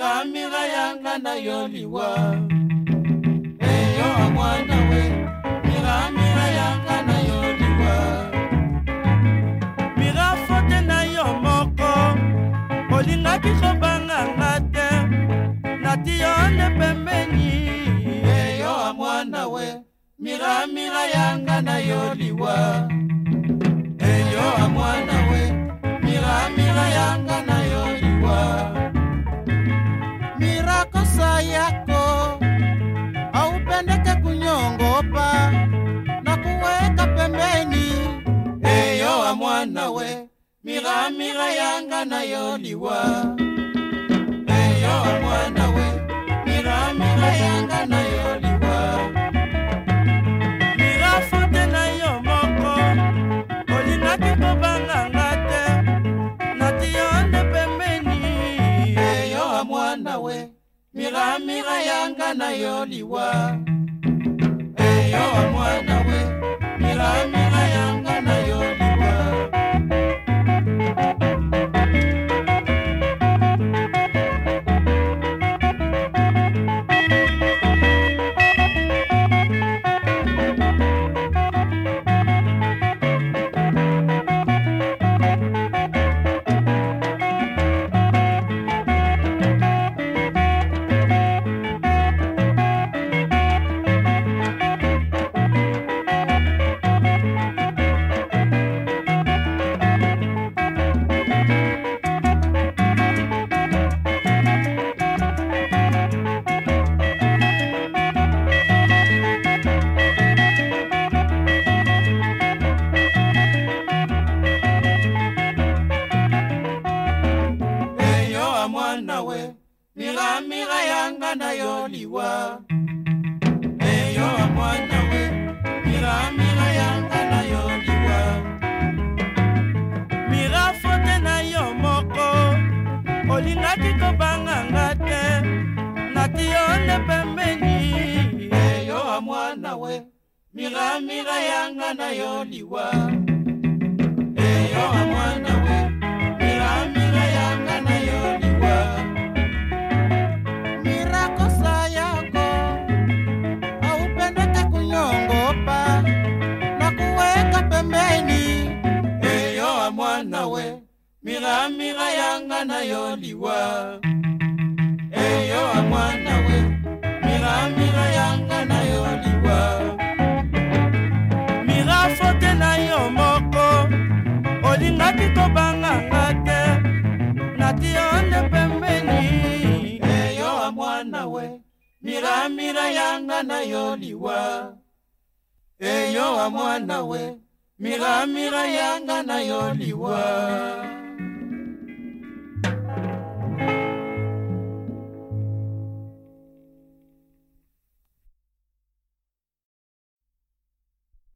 nalingaka mira yanga na yo liwa. Eyo amwana we mira mira yanga na yo liwa. Mira fote na yo moko olingaki kobanganga te. Nati yo nde pembeni. Eyo amwana we mira mira yanga na yo liwa. Mirakosa yako aupendeke kunyongopa na kuweka pembeni. Eyo amwana we miramira yanga nayo liwa eyo amwana we miramira yanga nayo liwa mirafote nayo moko olingaki kobanganga te nati yo nde pembeni. Eyo amwana we miramira yanga nayo liwa eyo amwana we. Miramira miramira yanga nayo liwa. Eyo amwana we. Miramira yanga nayo liwa. Mirafote nayo moko. Olingaki kobanganga te nati yo nde pembeni. Eyo amwana we. Miramira yanga nayo liwa miramira yanga nayo liwa. Eyo amwana we. Miramira yanga nayo liwa. Mirafote nayo moko. Olingaki kobanganga te nati yo nde pembeni. Eyo amwana we. Miramira yanga nayo liwa. Eyo amwana we. Miramira yanga nayo liwa